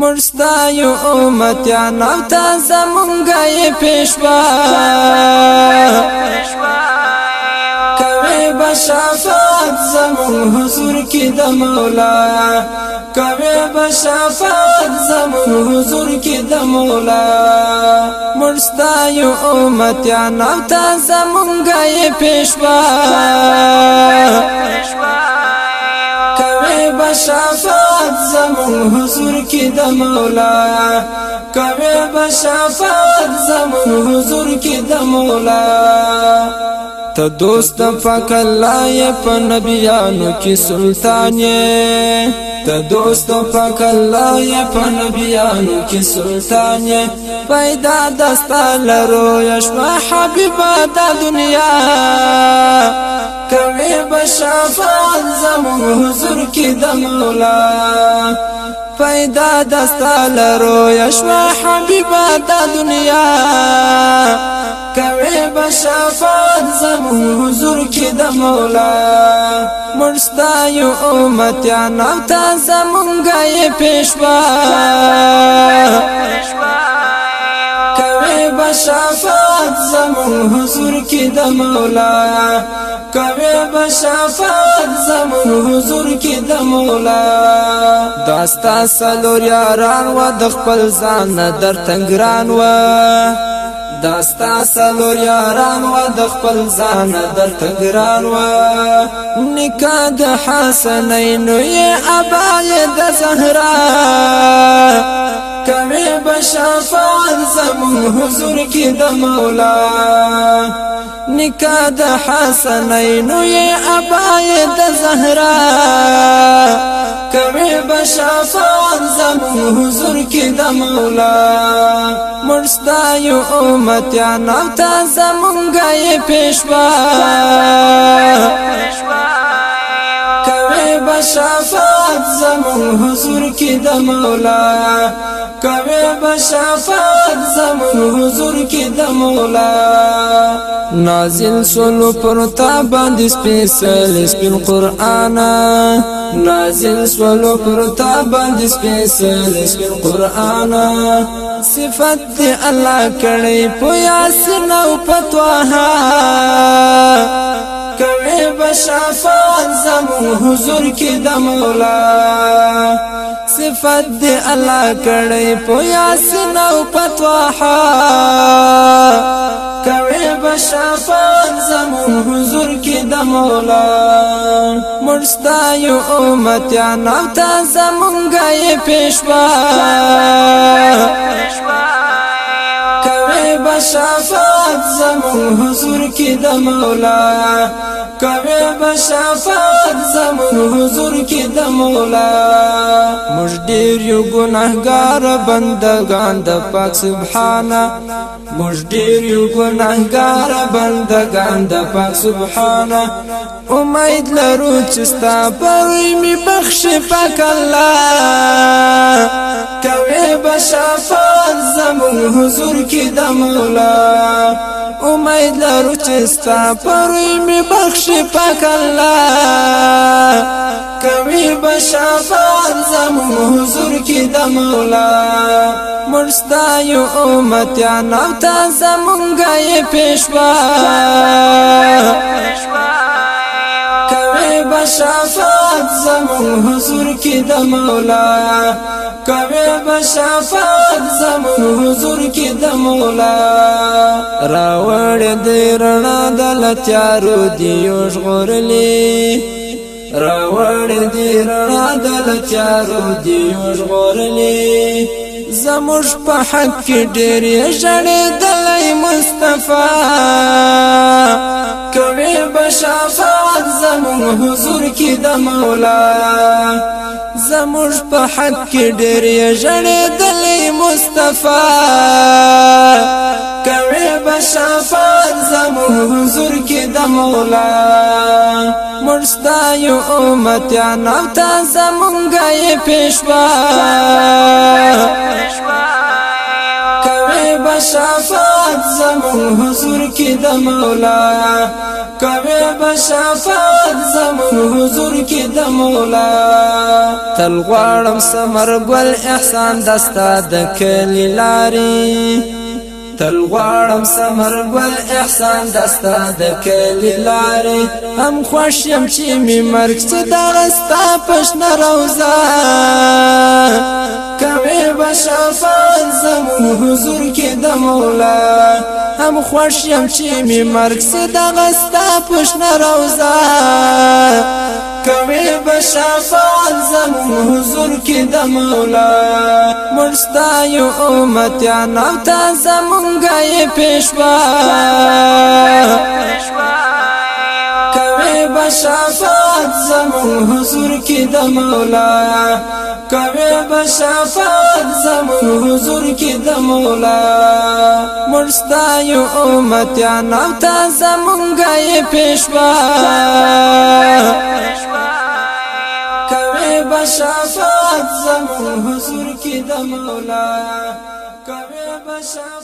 مرستا یو امت یا نو تا زمونږه یې پېښوا کوي بشفاعت زمون حضور کې د مولا کوي بشفاعت زمون حضور کې د مولا مرستا یو امت یا نو تا زمونږه یې پېښوا کوي بشفاعت زمون حضور کې د مولا کوي بشفاعت زمون حضور کې د مولا ته دوست پاک الله یا په نبیانو کې سلطان یې ته دوست پاک الله یا په نبیانو کې سلطان یې پیدا دستا لرو یشما حبیبا د دنیا کوي بشفاعت زمون حضور کې د مولا پیدا دستا لرو یشوا حبیبا دا دنیا کوي بشفاعت زمو حضور کې د مولا مرستا یو امت یا نو تا زمونږه یې پېښوا کوي بشفاعت حضور کې د مولا کوي بشفاعت زمون حضور کې د مولا داستا سلور یاران و د خپل ځان در تنگران و داستا سلور یاران و د خپل ځان در تګران و نکاح د حسنین یې ابا د زهرا کوي بشفاعت زمون حضور کې د مولا نکاح د حسنین وې ابای د زهرا کمه بشفاعت زمون حضور کې د مولا مرستا یو امت یا نو تا زمونږه پېښوا زمون حضور کی د مولا کوي بشفاعت زمون حضور کی د مولا نازل سلو پر تا باندې سپیشل سپین قران نازل سلو پر تا باندې سپیشل سپین قران صفات الله کړي پویا سنو پتوها کوي بشفاعت زمو حضور کې د مولا صفات دی الله کړي په یاسین او پتواحا کوي بشفاعت زمو حضور کې د مولا مرستایو امت یا نو تا زمونږه یې پېښوا کوي بشفاعت شفاعت زمون حضور کی د مولا کوي بشفاعت زمون حضور کی د مولا مج ډیر یو ګناهګار بندگان د پاک سبحانه مج ډیر یو ګناهګار بندگان د پاک سبحانه امید لرو چې ستا پوي می بخش پاک الله کوي بشفاعت زمون حضور کې د مولا امید لرو چې ستا پروي می بخش پاک الله کوي بشفاعت زمون حضور کې د مولا مرستا یو امت یا نو تا زمونږ یې پېښوا کوي بشفاعت شفاعت زمون حضور کی د مولا کوي بشفاعت زمون حضور کی د مولا راوړ دې رڼا دل تیارو دیو ژغورلې راوړ دې رڼا دل چارو دیو ژغورلې زموږ په حق کې ډېرې ژړې دلې مصطفی کوي بشفاعت زمون حضور کې د مولا زموږ په حق کې ډېرې ژړې دلې مصطفی کوي بشفاعت زمون حضور کې د مولا مرستایو امت یا نو تا زمونږه پیشوا کوي بشفاعت شفاعت زمون حضور کی د مولا کوي بشفاعت زمون حضور کی د مولا تل غواړم سمر ګل احسان دستا د کلی لاري تل غواړم سمر ول احسان دستا د کلی لارې هم خوش يم چې می مرګ چې دا غستا پښ نه روزا کوي بشفان زمو حضور کې د مولا هم خوش یم چې می مرګ سي د غستا پښنا روزا کوي بشفاعت زمون حضور کې د مولا مرستا یو امت یا نو تا زمون غي پېشوا کوي بشفاعت زمون حضور کې د مولا کوي به شفاعت زمون حضور کې د مولا مرستا یو امت یا نو تا زمون غي پېشوا کوي به شفاعت زمون حضور کې د مولا کوي به